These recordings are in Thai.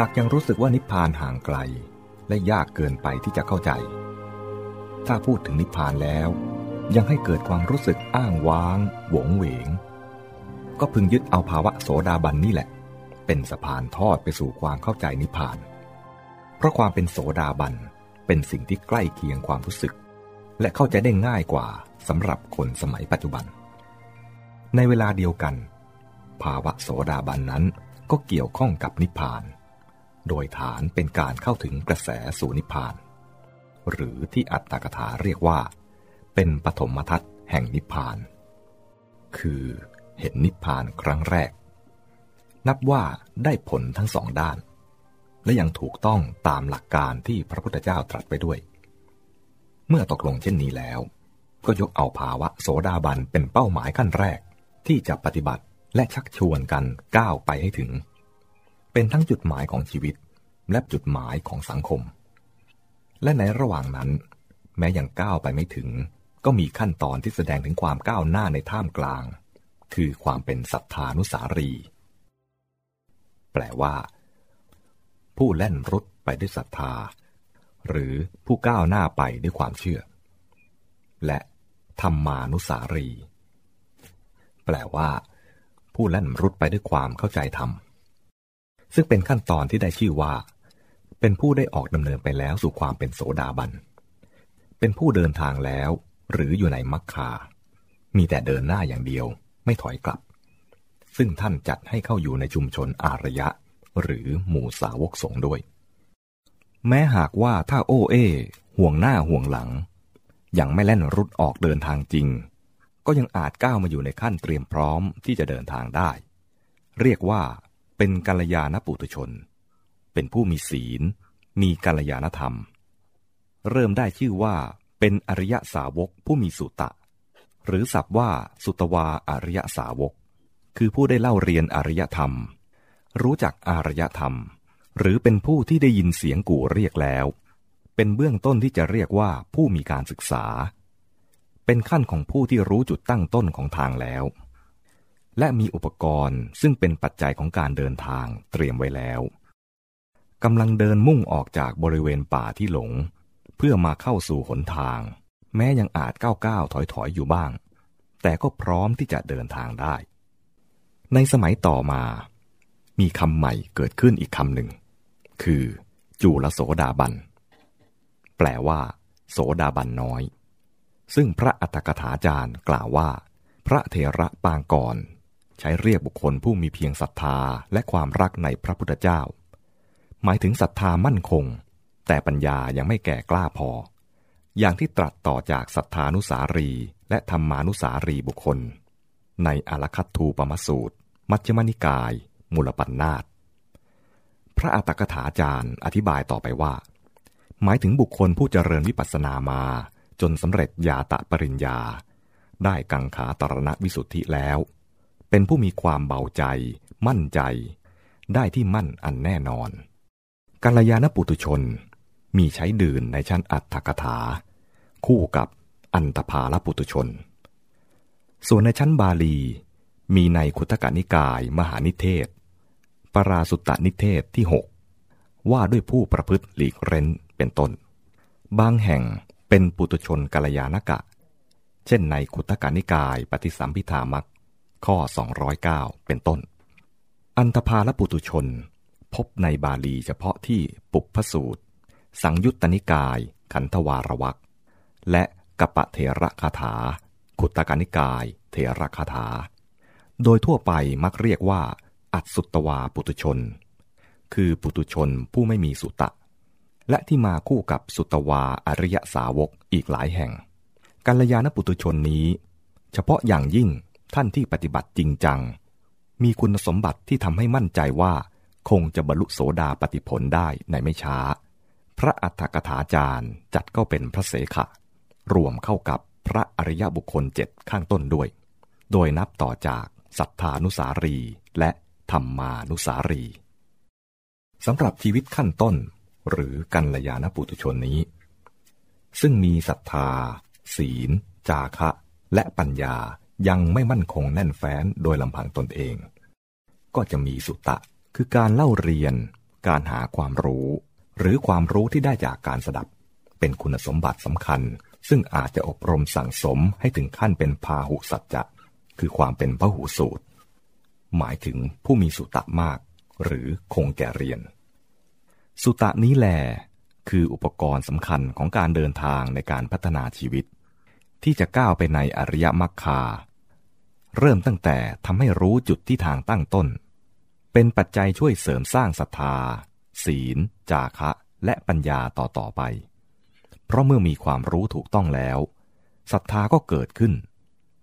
หากยังรู้สึกว่านิพพานห่างไกล และยากเกินไปที่จะเข้าใจ ถ้าพูดถึงนิพพานแล้ว ยังให้เกิดความรู้สึกอ้างว้าง หวงเหวง ก็พึงยึดเอาภาวะโสดาบันนี่แหละ เป็นสะพานทอดไปสู่ความเข้าใจนิพพาน เพราะความเป็นโสดาบันเป็นสิ่งที่ใกล้เคียงความรู้สึก และเข้าใจได้ง่ายกว่าสำหรับคนสมัยปัจจุบัน ในเวลาเดียวกัน ภาวะโสดาบันนั้นก็เกี่ยวข้องกับนิพพาน โดยฐานเป็นการเข้าถึงกระแสสู่นิพพาน หรือที่อัตถกถาเรียกว่า เป็นปฐมทัศน์แห่งนิพพาน คือเห็นนิพพานครั้งแรก นับว่าได้ผลทั้งสองด้าน และยังถูกต้องตามหลักการที่พระพุทธเจ้าตรัสไปด้วย เมื่อตกลงเช่นนี้แล้ว ก็ยกเอาภาวะโสดาบันเป็นเป้าหมายขั้นแรกที่จะปฏิบัติและชักชวนกันก้าวไปให้ถึง เป็นทั้งจุดหมายของชีวิตและจุดหมายของสังคม และในระหว่างนั้น แม้ยังก้าวไปไม่ถึง ก็มีขั้นตอนที่แสดงถึงความก้าวหน้าในท่ามกลาง คือความเป็นศรัทธานุสารี แปลว่า ผู้แล่นรุดไปด้วยศรัทธา หรือผู้ก้าวหน้าไปด้วยความเชื่อ และธรรมานุสารี แปลว่า ผู้แล่นรุดไปด้วยความเข้าใจธรรม ซึ่งเป็นขั้นตอนที่ได้ชื่อว่า เป็นผู้ได้ออกดำเนินไปแล้วสู่ความเป็นโสดาบัน เป็นผู้เดินทางแล้ว หรืออยู่ในมัคคา มีแต่เดินหน้าอย่างเดียวไม่ถอยกลับ ซึ่งท่านจัดให้เข้าอยู่ในชุมชนอารยะ หรือหมู่สาวกสงฆ์ด้วย แม้หากว่าถ้าโอเอห่วงหน้าห่วงหลัง ยังไม่แล่นรุดออกเดินทางจริง ก็ยังอาจก้าวมาอยู่ในขั้นเตรียมพร้อมที่จะเดินทางได้ เรียกว่า เป็นกัลยาณปุถุชน เป็นผู้มีศีล มีกัลยาณธรรม เริ่มได้ชื่อว่าเป็นอริยสาวกผู้มีสุตะ หรือศัพท์ว่าสุตวาอริยสาวก คือผู้ได้เล่าเรียนอริยธรรม รู้จักอารยธรรม หรือเป็นผู้ที่ได้ยินเสียงกู่เรียกแล้ว เป็นเบื้องต้นที่จะเรียกว่าผู้มีการศึกษา เป็นขั้นของผู้ที่รู้จุดตั้งต้นของทางแล้ว และมีอุปกรณ์ซึ่งเป็นปัจจัยของการเดินทางเตรียมไว้แล้วกำลังเดินมุ่งออกจากบริเวณป่าที่หลง เพื่อมาเข้าสู่หนทาง แม้ยังอาจก้าวก้าวถอยถอยอยู่บ้าง แต่ก็พร้อมที่จะเดินทางได้ ในสมัยต่อมา มีคำใหม่เกิดขึ้นอีกคำหนึ่ง คือ จูลโสดาบัน แปลว่า โสดาบันน้อย ซึ่งพระอัตถกถาจารย์กล่าวว่า พระเถระปางก่อน ใช้เรียกบุคคลผู้มีเพียงศรัทธาและความรักในพระพุทธเจ้า หมายถึงศรัทธามั่นคง แต่ปัญญายังไม่แก่กล้าพอ อย่างที่ตรัสต่อจากศรัทธานุสารีและธรรมานุสารีบุคคล ในอลคัตทูปมสูตร มัชฌิมนิกาย มูลปัญนาตพระอัตถกถาจารย์อธิบายต่อไปว่า หมายถึงบุคคลผู้เจริญวิปัสสนามา จนสำเร็จยาตะปริญญา ได้กังขาตรณวิสุทธิแล้ว เป็นผู้มีความเบาใจ มั่นใจ ได้ที่มั่นอันแน่นอนกัลยาณปุตุชน มีใช้ดื่นในชั้นอัตถกถา คู่กับอันตภาลปุตุชน ส่วนในชั้นบาลี มีในคุตกนิกายมหานิเทศ ปราสุตตนิเทศที่หกว่าด้วยผู้ประพฤติหลีกเร้นเป็นต้น บางแห่งเป็นปุตุชนกัลยาณกะ เช่นในขุตกานิกายปฏิสัมพิธามัก ข้อ 209 เป็นต้น อันธพาลปุตุชน พบในบาลีเฉพาะที่ปุพพสูตร สังยุตตนิกาย ขันธวารวักและกปะเทระคาถา ขุตกานิกาย เทระคาถา โดยทั่วไปมักเรียกว่า อัตสุตวาปุตุชน คือปุตุชนผู้ไม่มีสุตะ และที่มาคู่กับสุตวาอริยสาวกอีกหลายแห่งกัลยาณปุตุชนนี้ เฉพาะอย่างยิ่ง ท่านที่ปฏิบัติจริงจัง มีคุณสมบัติที่ทำให้มั่นใจว่า คงจะบรรลุโสดาปฏิผลได้ในไม่ช้า พระอัฏฐกถาจารย์จัดก็เป็นพระเสขะ รวมเข้ากับพระอริยบุคคลเจ็ดข้างต้นด้วย โดยนับต่อจากสัทธานุสารีและธรรมานุสารีสำหรับชีวิตขั้นต้นหรือกัลยาณปุตุชนนี้ ซึ่งมีศรัทธา ศีล จาคะ และปัญญา ยังไม่มั่นคงแน่นแฟ้นโดยลำพังตนเอง ก็จะมีสุตะ คือการเล่าเรียน การหาความรู้ หรือความรู้ที่ได้จากการสดับ เป็นคุณสมบัติสำคัญ ซึ่งอาจจะอบรมสั่งสมให้ถึงขั้นเป็นพาหุสัจจะ คือความเป็นพหูสูตร หมายถึงผู้มีสุตะมาก หรือคงแก่เรียน สุตะนี้แหลคืออุปกรณ์สำคัญของการเดินทางในการพัฒนาชีวิต ที่จะก้าวไปในอริยมรรคา เริ่มตั้งแต่ทำให้รู้จุดที่ทางตั้งต้น เป็นปัจจัยช่วยเสริมสร้างศรัทธา ศีล จาคะ และปัญญาต่อต่อไป เพราะเมื่อมีความรู้ถูกต้องแล้วศรัทธาก็เกิดขึ้น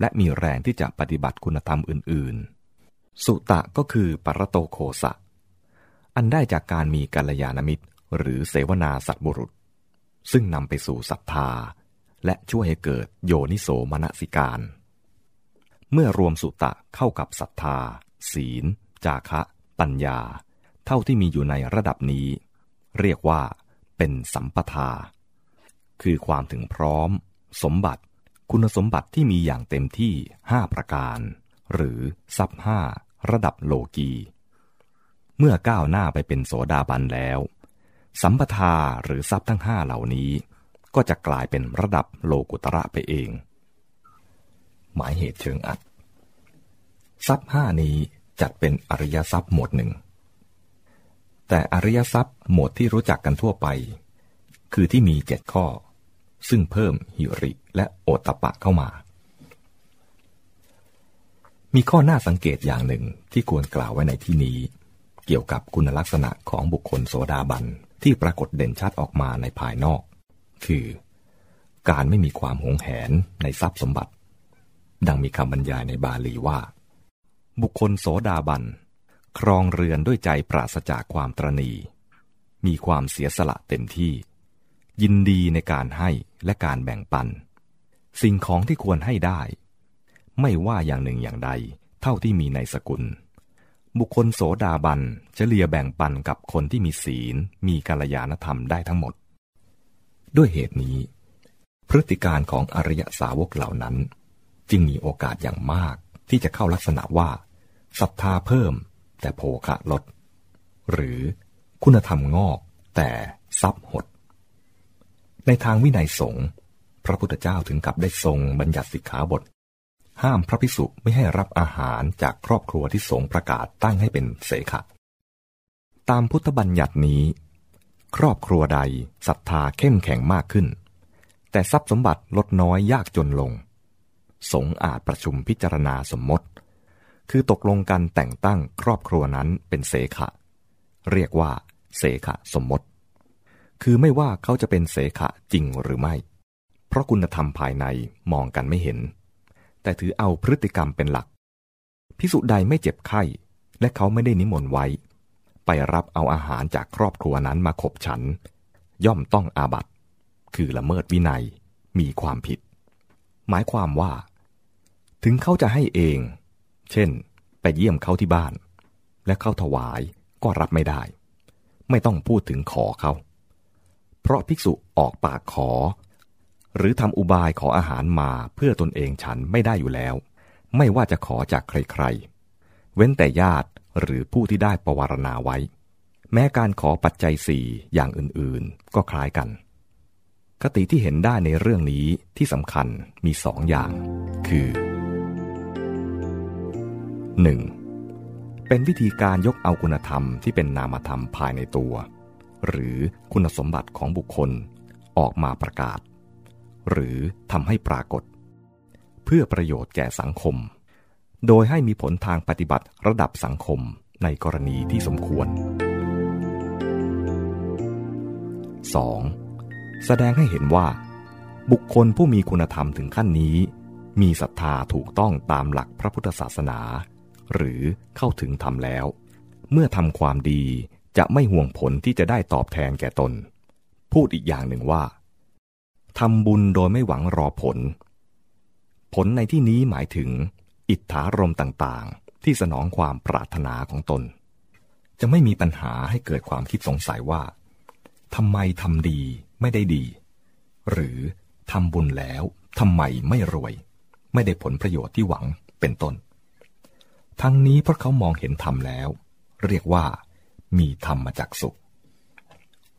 และมีแรงที่จะปฏิบัติคุณธรรมอื่น ๆ สุตะก็คือปรโตโคสะ อันได้จากการมีกัลยาณมิตร หรือเสวนาสัตบุรุษ ซึ่งนำไปสู่ศรัทธา และช่วยให้เกิดโยนิโสมนสิการ เมื่อรวมสุตะเข้ากับศรัทธา ศีล จาคะ ปัญญา เท่าที่มีอยู่ในระดับนี้ เรียกว่า เป็นสัมปทา คือความถึงพร้อม สมบัติ คุณสมบัติที่มีอย่างเต็มที่ 5 ประการ หรือซับห้าระดับโลกี เมื่อก้าวหน้าไปเป็นโสดาบันแล้ว สัมปทาหรือทรัพย์ทั้งห้าเหล่านี้ ก็จะกลายเป็นระดับโลกุตระไปเอง หมายเหตุเชิงอัดทรัพย์ห้านี้จัดเป็นอริยทรัพย์หมวดหนึ่ง แต่อริยทรัพย์หมวดที่รู้จักกันทั่วไป คือที่มีเจ็ดข้อ ซึ่งเพิ่มหิริและโอตปะเข้ามา มีข้อน่าสังเกตอย่างหนึ่งที่ควรกล่าวไว้ในที่นี้ เกี่ยวกับคุณลักษณะของบุคคลโสดาบันที่ปรากฏเด่นชัดออกมาในภายนอก คือ การไม่มีความหงแหนในทรัพย์สมบัติ ดังมีคำบรรยายในบาลีว่า บุคคลโสดาบัน ครองเรือนด้วยใจปราศจากความตรณี มีความเสียสละเต็มที่ ยินดีในการให้และการแบ่งปัน สิ่งของที่ควรให้ได้ ไม่ว่าอย่างหนึ่งอย่างใด เท่าที่มีในสกุล บุคคลโสดาบันจะเลียแบ่งปันกับคนที่มีศีล มีกัลยาณธรรมได้ทั้งหมด ด้วยเหตุนี้ พฤติการของอริยสาวกเหล่านั้น จึงมีโอกาสอย่างมากที่จะเข้าลักษณะว่าศรัทธาเพิ่ม แต่โภคะลด หรือคุณธรรมงอกแต่ทรัพย์หด ในทางวินัยสงฆ์พระพุทธเจ้าถึงกับได้ทรงบัญญัติสิกขาบท ห้ามพระภิกษุไม่ให้รับอาหารจากครอบครัวที่สงฆ์ประกาศตั้งให้เป็นเสขะ ตามพุทธบัญญัตินี้ ครอบครัวใดศรัทธาเข้มแข็งมากขึ้น แต่ทรัพย์สมบัติลดน้อยยากจนลง สงอาจประชุมพิจารณาสมมติ คือตกลงกันแต่งตั้งครอบครัวนั้นเป็นเสขะ เรียกว่า เสขะสมมติ คือไม่ว่าเขาจะเป็นเสขะจริงหรือไม่ เพราะคุณธรรมภายในมองกันไม่เห็น แต่ถือเอาพฤติกรรมเป็นหลักพิสุใดไม่เจ็บไข้ และเขาไม่ได้นิมนต์ไว้ ไปรับเอาอาหารจากครอบครัวนั้นมาขบฉัน ย่อมต้องอาบัตคือละเมิดวินัยมีความผิด หมายความว่า ถึงเขาจะให้เอง เช่น ไปเยี่ยมเขาที่บ้าน และเขาถวายก็รับไม่ได้ ไม่ต้องพูดถึงขอเขา เพราะภิกษุออกปากขอ หรือทำอุบายขออาหารมาเพื่อตนเองฉันไม่ได้อยู่แล้ว ไม่ว่าจะขอจากใครๆ เว้นแต่ญาติหรือผู้ที่ได้ประวารณาไว้ แม้การขอปัจจัยสี่อย่างอื่นๆ ก็คล้ายกันคติที่เห็นได้ในเรื่องนี้ที่สำคัญมีสองอย่าง คือ 1. เป็นวิธีการยกเอาคุณธรรมที่เป็นนามธรรมภายในตัว หรือคุณสมบัติของบุคคลออกมาประกาศ หรือทำให้ปรากฏ เพื่อประโยชน์แก่สังคม โดยให้มีผลทางปฏิบัติระดับสังคมในกรณีที่สมควร 2. แสดงให้เห็นว่า บุคคลผู้มีคุณธรรมถึงขั้นนี้ มีศรัทธาถูกต้องตามหลักพระพุทธศาสนา หรือเข้าถึงธรรมแล้ว เมื่อทำความดีจะไม่ห่วงผลที่จะได้ตอบแทนแก่ตน พูดอีกอย่างหนึ่งว่าทำบุญโดยไม่หวังรอผล ผลในที่นี้หมายถึง อิทธารมต่างๆ ที่สนองความปรารถนาของตน จะไม่มีปัญหาให้เกิดความคิดสงสัยว่าทำไมทำดีไม่ได้ดี หรือทำบุญแล้วทำไมไม่รวย ไม่ได้ผลประโยชน์ที่หวังเป็นต้น ทั้งนี้เพราะเขามองเห็นธรรมแล้ว เรียกว่า มีธรรมจักสุ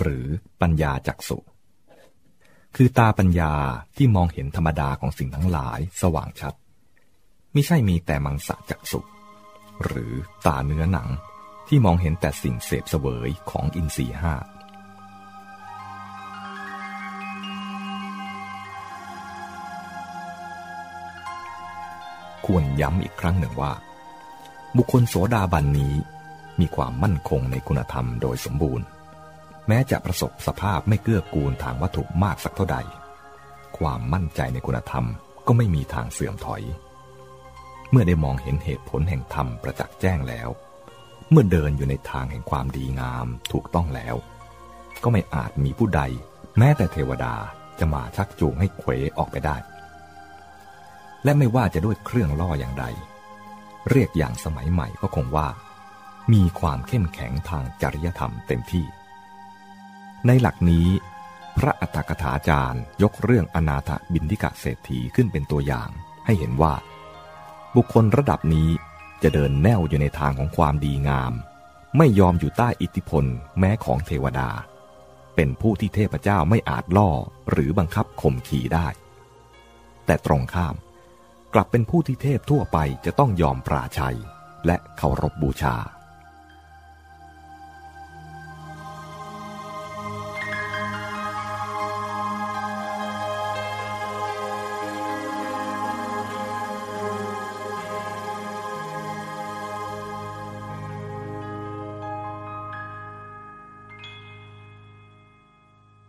หรือปัญญาจักสุคือตาปัญญาที่มองเห็นธรรมดาของสิ่งทั้งหลายสว่างชัดไม่ใช่มีแต่มังสะจักสุหรือตาเนื้อหนังที่มองเห็นแต่สิ่งเสพเสวยของอินทรีห้าควรย้ำอีกครั้งหนึ่งว่า บุคคลโสดาบันนี้มีความมั่นคงในคุณธรรมโดยสมบูรณ์ แม้จะประสบสภาพไม่เกื้อกูลทางวัตถุมากสักเท่าใด ความมั่นใจในคุณธรรมก็ไม่มีทางเสื่อมถอย เมื่อได้มองเห็นเหตุผลแห่งธรรมประจักษ์แจ้งแล้ว เมื่อเดินอยู่ในทางแห่งความดีงามถูกต้องแล้ว ก็ไม่อาจมีผู้ใด แม้แต่เทวดาจะมาชักจูงให้เขวออกไปได้ และไม่ว่าจะด้วยเครื่องล่ออย่างใด เรียกอย่างสมัยใหม่ก็คงว่า มีความเข้มแข็งทางจริยธรรมเต็มที่ ในหลักนี้ พระอัตถกถาจารย์ยกเรื่องอนาถบินทิกะเศรษฐีขึ้นเป็นตัวอย่าง ให้เห็นว่า บุคคลระดับนี้จะเดินแนวอยู่ในทางของความดีงาม ไม่ยอมอยู่ใต้อิทธิพลแม้ของเทวดา เป็นผู้ที่เทพเจ้าไม่อาจล่อหรือบังคับข่มขีได้ แต่ตรงข้าม กลับเป็นผู้ที่เทพทั่วไปจะต้องยอมปราชัย และเคารพบบูชา